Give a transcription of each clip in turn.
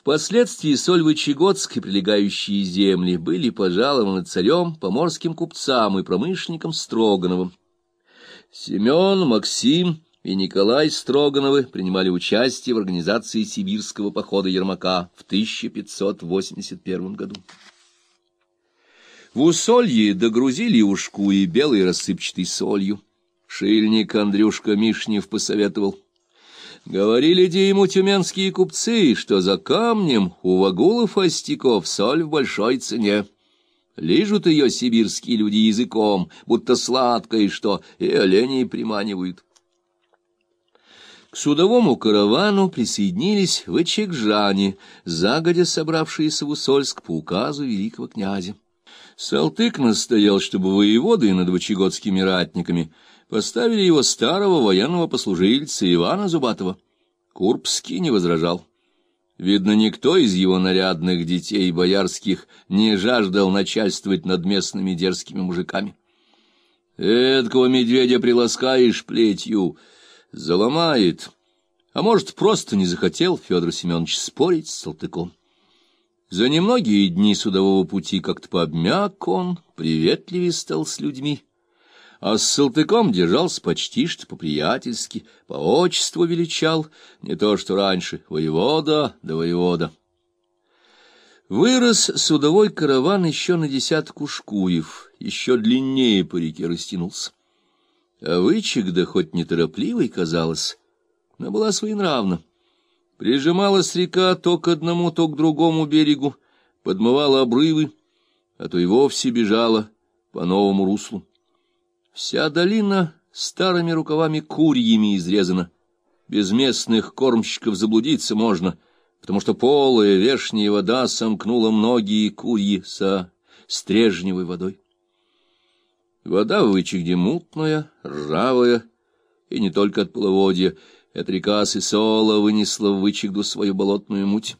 Впоследствии Сольвычегодск и прилегающие земли были пожалованы царем поморским купцам и промышленникам Строгановым. Семен, Максим и Николай Строгановы принимали участие в организации сибирского похода Ермака в 1581 году. В усолье догрузили ушку и белой рассыпчатой солью. Шильник Андрюшка Мишнев посоветовал. Говорили де ему тюменские купцы, что за камнем у вагулов остяков соль в большой цене. Лижут ее сибирские люди языком, будто сладкое, что и оленей приманивают. К судовому каравану присоединились вычекжане, загодя собравшиеся в Усольск по указу великого князя. Салтык настоял, чтобы воеводы над вычегодскими ратниками — поставили его старого военного послужильца Ивана Зубатова. Курбский не возражал. Видно, никто из его нарядных детей боярских не жаждал начальствовать над местными дерзкими мужиками. Эдкого медведя приласкаешь плетью, заломает. А может, просто не захотел Федор Семенович спорить с Салтыком. За немногие дни судового пути как-то пообмяк он, приветливее стал с людьми а с Салтыком держался почти что по-приятельски, по отчеству величал, не то что раньше, воевода да воевода. Вырос судовой караван еще на десятку шкуев, еще длиннее по реке растянулся. А вычек, да хоть неторопливой казалось, но была своенравна. Прижималась река то к одному, то к другому берегу, подмывала обрывы, а то и вовсе бежала по новому руслу. Вся долина старыми рукавами курьями изрезана. Без местных кормщиков заблудиться можно, потому что полая вешняя вода сомкнула многие курьи со стрежневой водой. Вода в вычегде мутная, ржавая, и не только от половодья. Эта река Сысола вынесла в вычегду свою болотную муть.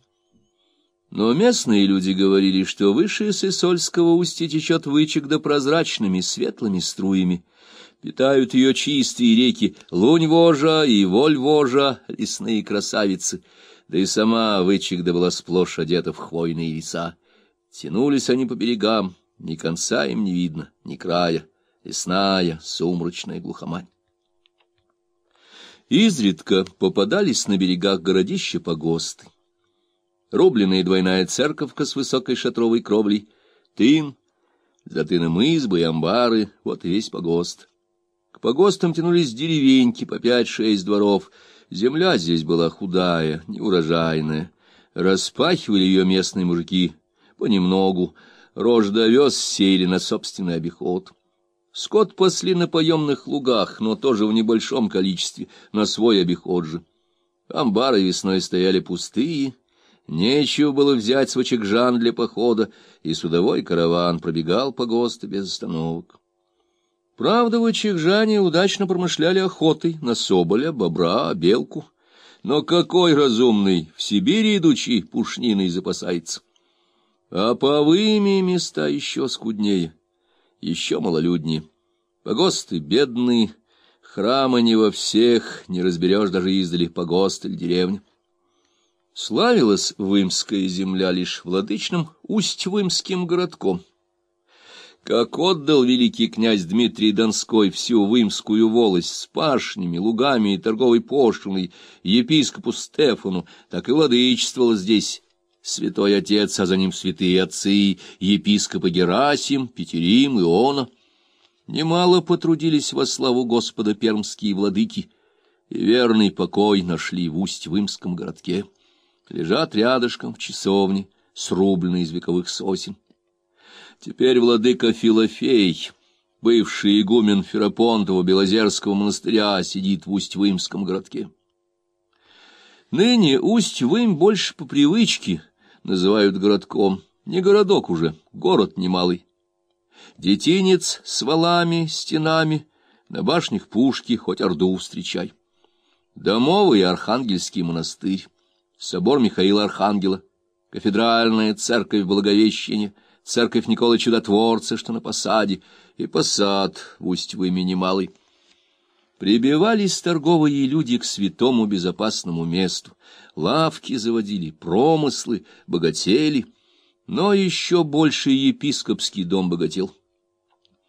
Но местные люди говорили, что выше Сысольского устья течет вычегда прозрачными, светлыми струями, Питают ее чистые реки Лунь-Вожа и Воль-Вожа, лесные красавицы, да и сама Вычегда была сплошь одета в хвойные леса. Тянулись они по берегам, ни конца им не видно, ни края, лесная, сумрачная глухомань. Изредка попадались на берегах городища погосты. Рубленная двойная церковка с высокой шатровой кровлей, тын, за тыном избы и амбары, вот и весь погост. К погостам тянулись деревеньки по пять-шесть дворов. Земля здесь была худая, неурожайная. Распахивали ее местные мужики понемногу. Рожь да овес сеяли на собственный обиход. Скот пасли на поемных лугах, но тоже в небольшом количестве, на свой обиход же. Амбары весной стояли пустые, нечего было взять с вочекжан для похода, и судовой караван пробегал по ГОСТу без остановок. Правда, вычегжане удачно промышляли охотой на соболя, бобра, белку. Но какой разумный, в Сибири идучи, пушниной запасается. А повыми места еще скуднее, еще малолюднее. Погосты бедные, храмы не во всех, не разберешь даже издали погост или деревня. Славилась Вымская земля лишь владычным Усть-Вымским городком — как отдал великий князь Дмитрий Донской всю Вымскую волость с пашнями, лугами и торговой пошлиной епископу Стефану, так и владычествовал здесь святой отец, а за ним святые отцы, епископы Герасим, Петерим, Иона. Немало потрудились во славу Господа пермские владыки, и верный покой нашли в Усть-Вымском городке. Лежат рядышком в часовне, срубленные из вековых сосен. Теперь владыка Филофей, бывший игумен Ферапонтова Белозерского монастыря, сидит в Усть-Вымском городке. Ныне Усть-Вым больше по привычке называют городком. Не городок уже, город немалый. Детинец с валами, стенами, на башнях пушки, хоть орду встречай. Домовый Архангельский монастырь, собор Михаила Архангела, кафедральная церковь Благовещения — церковь Николы Чудотворца, что на посаде, и посад в Усть-Выме немалый. Прибивались торговые люди к святому безопасному месту, лавки заводили, промыслы, богатели, но еще больше епископский дом богател.